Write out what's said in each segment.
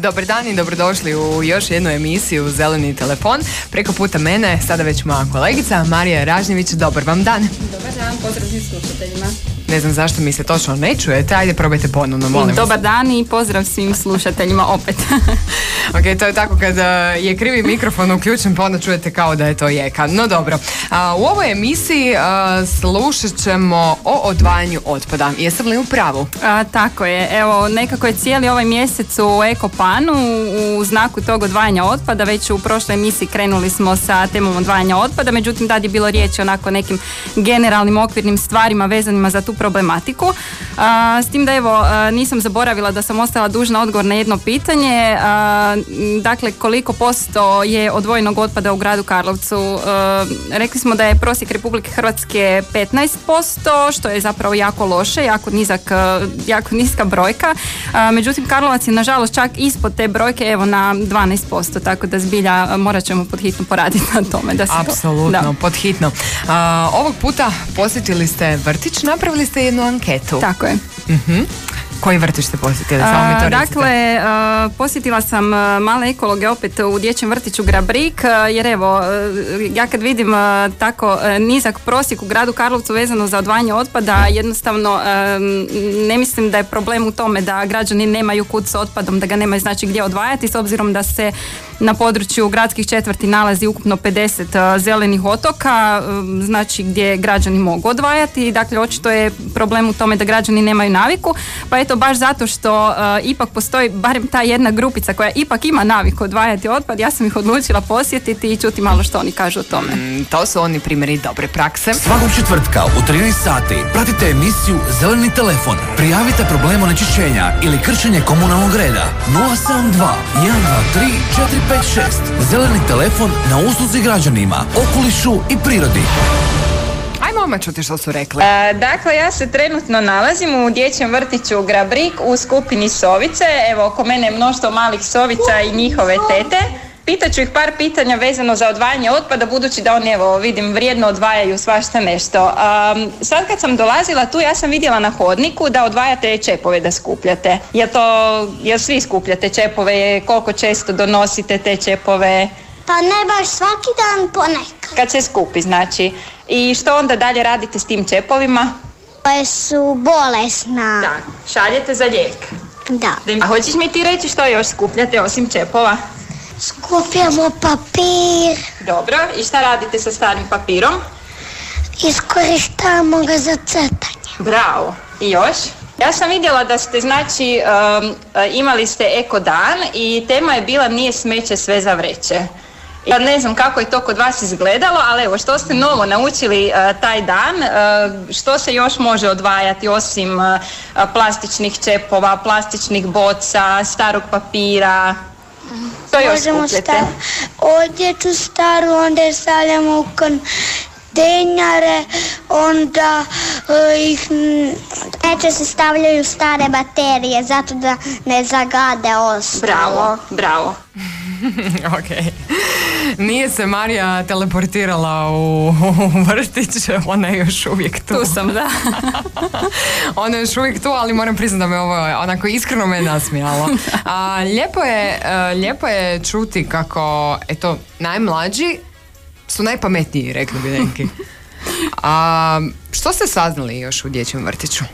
Dobar dan i dobrodošli u još jednu emisiju Zeleni telefon. Preko puta mene, sada već moja kolegica Marija Ražnjević. Dobar vam dan. Dobar dan, pozdrav svim slušateljima. Ne znam zašto mi se točno ne čujete, ajde probajte ponovno, molim vas. Dobar dan i pozdrav svim slušateljima opet. ok, to je tako kad uh, je krivi mikrofon uključen pa onda čujete kao da je to jeka. No dobro, u ovoj emisiji uh, slušat ćemo o odvajanju otpada. Jesam li u pravu? A, tako je, evo nekako je cijeli ovaj mjesec u Ekopanu u znaku tog odvajanja otpada. Već u prošloj emisiji krenuli smo sa temom odvajanja otpada, međutim tad je bilo riječi onako nekim generalnim okvirnim stvarima vezanima za tu problematiku. A, s tim da evo nisam zaboravila da sam ostala dužna odgovor na jedno pitanje. A, dakle, koliko posto je odvojenog otpada u gradu Karlovcu? rekli smo da je prosjek Republike Hrvatske 15%, što je zapravo jako loše, jako nizak, jako niska brojka. međutim, Karlovac je nažalost čak ispod te brojke, evo na 12%, tako da zbilja morat ćemo pod hitno poraditi na tome. Da se Apsolutno, pod hitno. ovog puta posjetili ste vrtić, napravili ste jednu anketu. Tako je. uh koji vrtić ste posjetili? Samo mi to Dakle, posjetila sam male ekologe opet u dječjem vrtiću Grabrik, jer evo, ja kad vidim tako nizak prosjek u gradu Karlovcu vezano za odvajanje otpada, jednostavno ne mislim da je problem u tome da građani nemaju kud s otpadom, da ga nemaju znači gdje odvajati, s obzirom da se na području gradskih četvrti nalazi ukupno 50 zelenih otoka, znači gdje građani mogu odvajati. Dakle, očito je problem u tome da građani nemaju naviku, pa eto baš zato što ipak postoji barem ta jedna grupica koja ipak ima naviku odvajati otpad, ja sam ih odlučila posjetiti i čuti malo što oni kažu o tome. Mm, to su oni primjeri dobre prakse. Svakog četvrtka u 13 sati pratite emisiju Zeleni telefon. Prijavite problem onečišćenja ili kršenje komunalnog reda 072 123 456. Zeleni telefon na usluzi građanima, okolišu i prirodi. Ajmo odmah čuti što su rekli. E, dakle, ja se trenutno nalazim u dječjem vrtiću Grabrik u skupini Sovice. Evo, oko mene je mnoštvo malih Sovica i njihove tete. Pitaću ih par pitanja vezano za odvajanje otpada, budući da oni, evo, vidim, vrijedno odvajaju svašta nešto. Um, sad kad sam dolazila tu, ja sam vidjela na hodniku da odvajate čepove da skupljate. Je to, jel svi skupljate čepove? Koliko često donosite te čepove? Pa ne baš svaki dan, ponekad. Kad se skupi, znači. I što onda dalje radite s tim čepovima? Pa su bolesna. Da, šaljete za lijek. Da. A hoćeš mi ti reći što još skupljate osim čepova? Skupljamo papir. Dobro, i šta radite sa starim papirom? Iskorištavamo ga za crtanje. Bravo. I još? Ja sam vidjela da ste znači um, imali ste eko dan i tema je bila nije smeće sve za vreće. Ja ne znam kako je to kod vas izgledalo, ali evo što ste novo naučili uh, taj dan, uh, što se još može odvajati osim uh, plastičnih čepova, plastičnih boca, starog papira, to još Možemo staviti odjeću staru, onda je stavljamo u kontejnere, onda ih neće se stavljaju stare baterije zato da ne zagade ostalo. Bravo, bravo. ok. Nije se Marija teleportirala u, vrtić, ona je još uvijek tu. Tu sam, da. ona je još uvijek tu, ali moram priznati da me ovo onako iskreno me nasmijalo. A, lijepo, je, lijepo je čuti kako, eto, najmlađi su najpametniji, rekli bi neki. A što ste saznali još u dječjem vrtiću?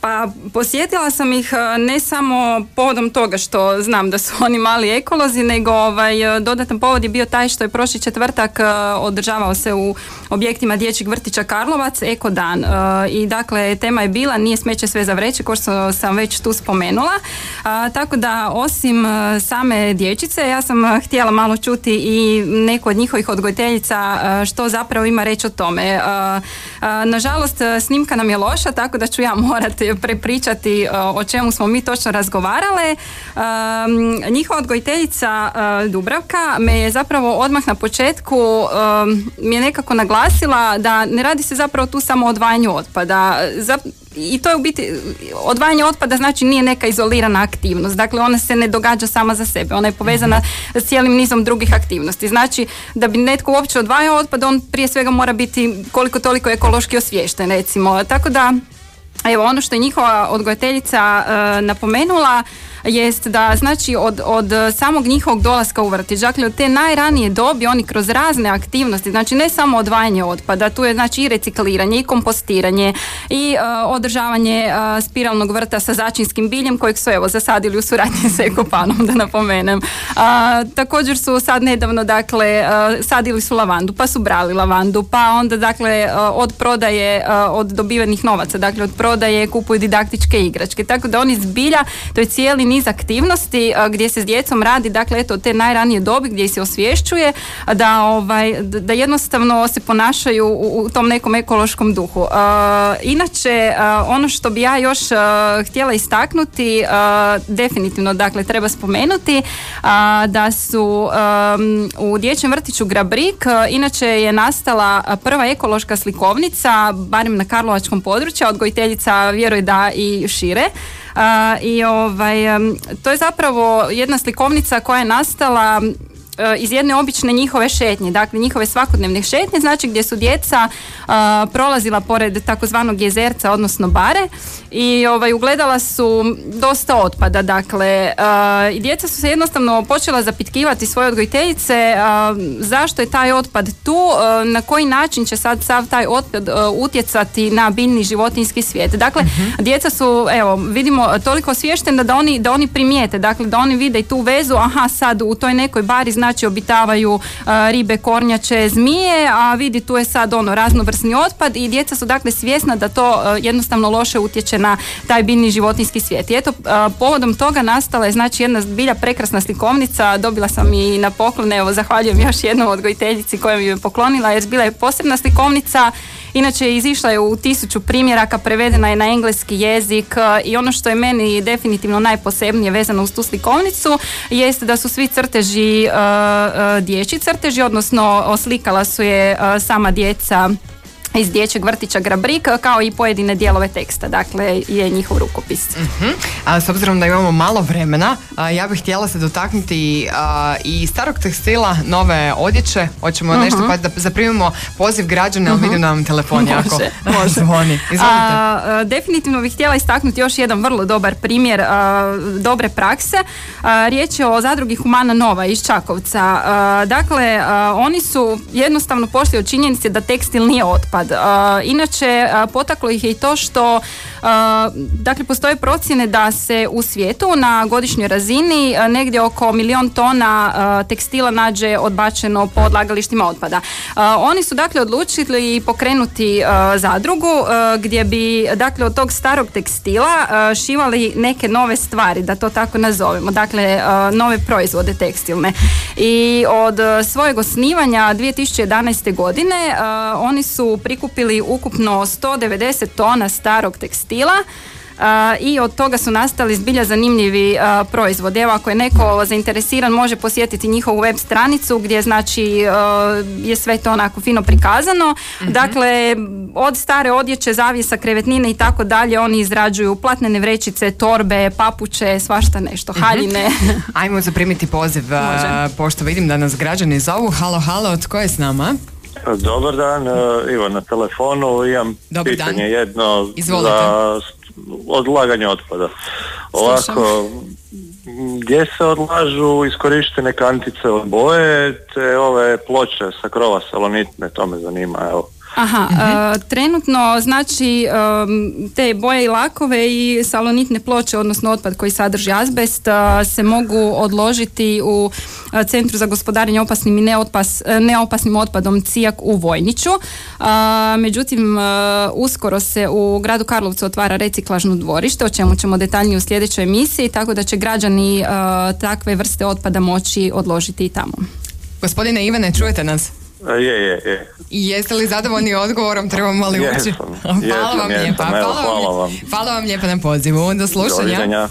pa posjetila sam ih ne samo povodom toga što znam da su oni mali ekolozi, nego ovaj, dodatan povod je bio taj što je prošli četvrtak održavao se u objektima dječjeg vrtića Karlovac Eko dan. I dakle, tema je bila nije smeće sve za vreće, kao što sam već tu spomenula. Tako da, osim same dječice, ja sam htjela malo čuti i neku od njihovih odgojiteljica što zapravo ima reći o tome nažalost, snimka nam je loša, tako da ću ja morati prepričati o čemu smo mi točno razgovarale. Njihova odgojiteljica Dubravka me je zapravo odmah na početku mi je nekako naglasila da ne radi se zapravo tu samo o odvajanju otpada. I to je u biti, odvajanje otpada znači nije neka izolirana aktivnost, dakle ona se ne događa sama za sebe, ona je povezana s cijelim nizom drugih aktivnosti. Znači da bi netko uopće odvajao otpad, on prije svega mora biti koliko toliko ekološki osviješten recimo. Tako da Evo ono što je njihova odgojiteljica e, napomenula jest da znači od, od samog njihovog dolaska u vrtić, dakle od te najranije dobi oni kroz razne aktivnosti, znači ne samo odvajanje otpada, tu je znači i recikliranje i kompostiranje i uh, održavanje uh, spiralnog vrta sa začinskim biljem kojeg su evo zasadili u suradnji sa Ekopanom da napomenem. Uh, također su sad nedavno dakle sadili su lavandu, pa su brali lavandu, pa onda dakle od prodaje od dobivenih novaca, dakle od prodaje kupuju didaktičke igračke. Tako da oni zbilja, to je cijeli niz aktivnosti gdje se s djecom radi, dakle eto te najranije dobi gdje se osvješćuje da, ovaj, da jednostavno se ponašaju u, tom nekom ekološkom duhu. Inače, ono što bi ja još htjela istaknuti, definitivno dakle treba spomenuti da su u dječjem vrtiću Grabrik inače je nastala prva ekološka slikovnica, barem na Karlovačkom području, odgojiteljica vjeruje da i šire. I ovaj, to je zapravo jedna slikovnica koja je nastala iz jedne obične njihove šetnje, dakle njihove svakodnevne šetnje, znači gdje su djeca prolazila pored takozvanog jezerca, odnosno bare i ovaj, ugledala su dosta otpada, dakle i djeca su se jednostavno počela zapitkivati svoje odgojiteljice zašto je taj otpad tu, na koji način će sad sav taj otpad utjecati na biljni životinski svijet. Dakle, mhm. djeca su, evo, vidimo toliko osvještena da oni, da oni primijete, dakle da oni vide i tu vezu, aha sad u toj nekoj bari znači obitavaju ribe, kornjače, zmije, a vidi tu je sad ono raznovrsni otpad i djeca su dakle svjesna da to jednostavno loše utječe na taj biljni životinski svijet. I eto, povodom toga nastala je znači jedna zbilja prekrasna slikovnica, dobila sam i na poklon, evo zahvaljujem još jednom odgojiteljici koja mi je poklonila jer bila je posebna slikovnica Inače, izišla je u tisuću primjeraka, prevedena je na engleski jezik i ono što je meni definitivno najposebnije vezano uz tu slikovnicu jeste da su svi crteži uh, uh, dječji crteži, odnosno oslikala su je sama djeca iz dječjeg vrtića Grabrik kao i pojedine dijelove teksta, dakle je njihov rukopis. uh A, s obzirom da imamo malo vremena, ja bih htjela se dotaknuti i starog tekstila, nove odjeće, hoćemo uh-huh. nešto pa da zaprimimo poziv građana, ali uh-huh. vidim nam telefon jako može. zvoni. A, definitivno bih htjela istaknuti još jedan vrlo dobar primjer dobre prakse. riječ je o zadrugi Humana Nova iz Čakovca. dakle, oni su jednostavno pošli od činjenice da tekstil nije otpad Inače, potaklo ih je i to što dakle, postoje procjene da se u svijetu na godišnjoj razini negdje oko milion tona tekstila nađe odbačeno po odlagalištima otpada. Oni su dakle odlučili pokrenuti zadrugu gdje bi dakle od tog starog tekstila šivali neke nove stvari, da to tako nazovemo, dakle nove proizvode tekstilne. I od svojeg osnivanja 2011. godine oni su prikupili ukupno 190 tona starog tekstila i od toga su nastali zbilja zanimljivi proizvodi. Evo ako je neko zainteresiran može posjetiti njihovu web stranicu gdje znači je sve to onako fino prikazano. Mhm. Dakle, od stare odjeće, zavijesa, krevetnine i tako dalje oni izrađuju platnene vrećice, torbe, papuče, svašta nešto, mhm. haljine. Ajmo zaprimiti poziv, pošto vidim da nas građani zovu. Halo, halo, tko je s nama? Dobar dan, e, Ivo na telefonu, imam pitanje jedno za odlaganje otpada. Ovako, gdje se odlažu iskorištene kantice od boje te ove ploče sa krova salonitne, to me zanima, evo. Aha, mhm. e, trenutno znači te boje i lakove i salonitne ploče, odnosno otpad koji sadrži azbest e, se mogu odložiti u Centru za gospodarenje opasnim i neopasnim otpadom Cijak u Vojniću. Međutim, uskoro se u gradu Karlovcu otvara reciklažno dvorište, o čemu ćemo detaljnije u sljedećoj emisiji, tako da će građani takve vrste otpada moći odložiti i tamo. Gospodine Ivane, čujete nas? Je, je, je. I jeste li zadovoljni odgovorom? Trebamo li ući? Hvala vam lijepa. Hvala vam, hvala vam lijepa na pozivu. Do slušanja.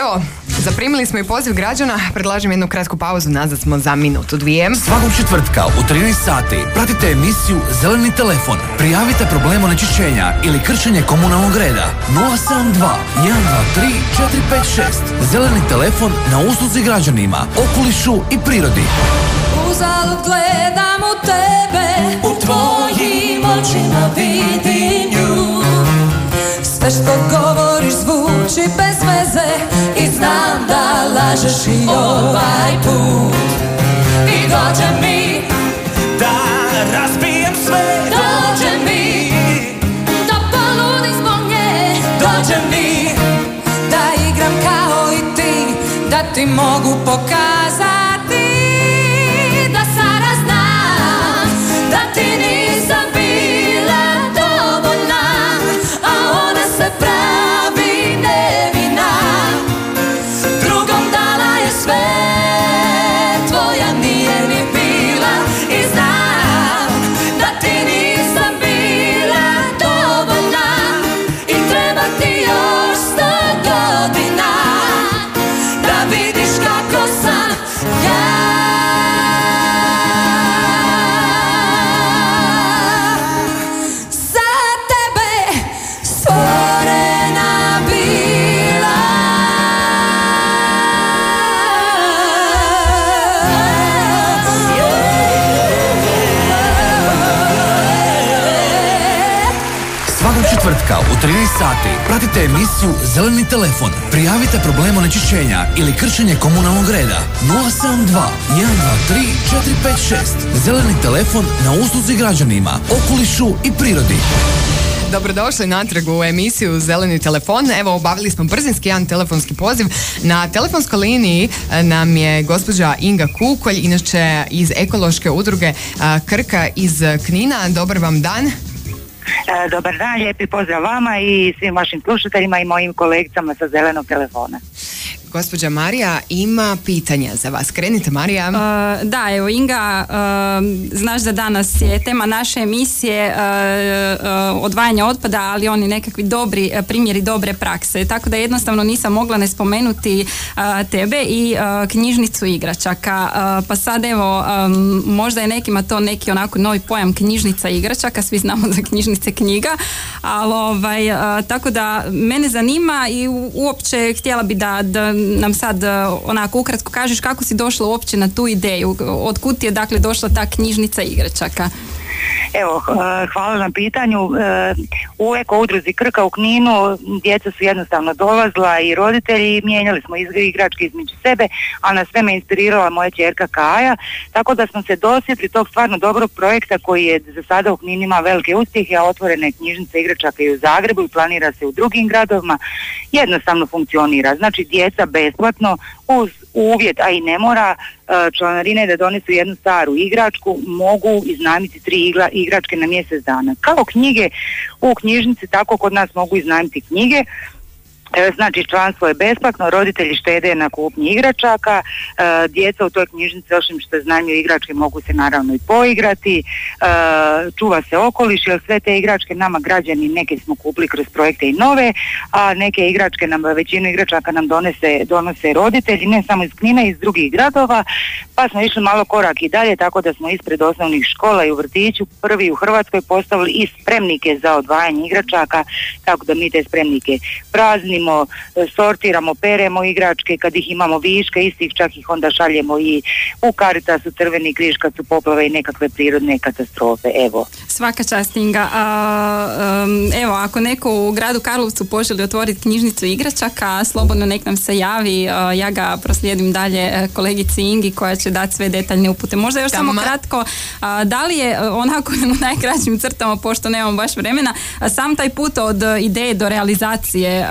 Evo, zaprimili smo i poziv građana, predlažem jednu kratku pauzu, nazad smo za minutu, dvije. Svakog četvrtka u 13 sati pratite emisiju Zeleni telefon. Prijavite problem onečišćenja ili kršenje komunalnog reda. 072 123 456. Zeleni telefon na usluzi građanima, okolišu i prirodi. Uzalud gledam u tebe, u tvojim očima vidim nju. Sve što govoriš zvuči bez veze I znam da lažeš i ovaj put I dođe četvrtka u 13 sati pratite emisiju Zeleni telefon. Prijavite problem onečišćenja ili kršenje komunalnog reda. 072 123 456. Zeleni telefon na usluzi građanima, okolišu i prirodi. Dobrodošli natrag u emisiju Zeleni telefon. Evo, obavili smo brzinski jedan telefonski poziv. Na telefonskoj liniji e, nam je gospođa Inga Kukolj, inače iz ekološke udruge e, Krka iz Knina. Dobar vam dan. E, dobar dan, lijepi pozdrav vama i svim vašim slušateljima i mojim kolegicama sa zelenog telefona. Gospođa Marija ima pitanja za vas. Krenite Marija. Uh, da, evo Inga, uh, znaš da danas je tema naše emisije uh, odvajanje otpada, ali oni nekakvi dobri primjeri dobre prakse. Tako da jednostavno nisam mogla ne spomenuti tebe i knjižnicu igračaka. Pa sad evo, um, možda je nekima to neki onako novi pojam knjižnica igračaka, svi znamo za knjižnice knjiga, ali ovaj, tako da mene zanima i uopće htjela bi da, da nam sad e, onako ukratko kažeš kako si došla uopće na tu ideju, od kud je dakle došla ta knjižnica igračaka? Evo, hvala na pitanju. Eh, u Eko udruzi Krka u Kninu djeca su jednostavno dolazila i roditelji mijenjali smo igračke između sebe, a na sve me inspirirala moja čerka Kaja, tako da smo se dosjetili tog stvarno dobrog projekta koji je za sada u Kninu ima velike uspjehe, a otvorene knjižnice igračaka i u Zagrebu i planira se u drugim gradovima, jednostavno funkcionira. Znači djeca besplatno uz uvjet, a i ne mora e, članarine da donesu jednu staru igračku, mogu iznajmiti tri igračke na mjesec dana. Kao knjige u knjižnici, tako kod nas mogu iznajmiti knjige, znači članstvo je besplatno, roditelji štede na kupnji igračaka, e, djeca u toj knjižnici osim što znanju igračke mogu se naravno i poigrati, e, čuva se okoliš jer sve te igračke nama građani neke smo kupili kroz projekte i nove, a neke igračke nam, većinu igračaka nam donese, donose roditelji, ne samo iz Knina, iz drugih gradova, pa smo išli malo korak i dalje, tako da smo ispred osnovnih škola i u vrtiću prvi u Hrvatskoj postavili i spremnike za odvajanje igračaka, tako da mi te spremnike praznimo E, sortiramo, peremo igračke, kad ih imamo viške, istih čak ih onda šaljemo i u Caritas, u Crveni križ kad su poplave i nekakve prirodne katastrofe, evo. Svaka čast Inga. A, evo, ako neko u gradu Karlovcu poželi otvoriti knjižnicu igračaka, slobodno nek nam se javi, ja ga proslijedim dalje e, kolegici Ingi koja će dati sve detaljne upute. Možda još samo kratko, da li je e, onako u najkraćim crtama, pošto nemamo baš vremena, sam taj put od ideje do realizacije,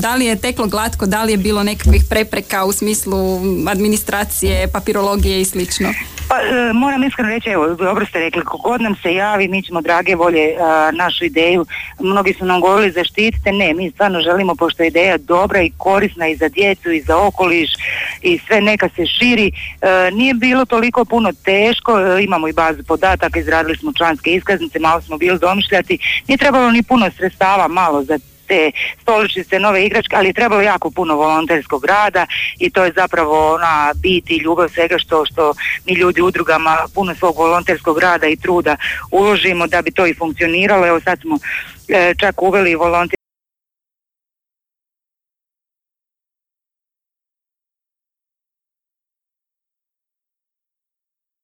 da li je teklo glatko, da li je bilo nekakvih prepreka u smislu administracije, papirologije i slično? Pa e, moram iskreno reći, evo, dobro ste rekli, kogod nam se javi, mi ćemo drage volje našu ideju. Mnogi su nam govorili zaštitite, ne, mi stvarno želimo, pošto je ideja dobra i korisna i za djecu i za okoliš i sve neka se širi. E, nije bilo toliko puno teško, e, imamo i bazu podataka, izradili smo članske iskaznice, malo smo bili domišljati, nije trebalo ni puno sredstava, malo za te stoličice, nove igračke, ali je trebalo jako puno volonterskog rada i to je zapravo ona bit i ljubav svega što, što mi ljudi udrugama puno svog volonterskog rada i truda uložimo da bi to i funkcioniralo. Evo sad smo e, čak uveli volonter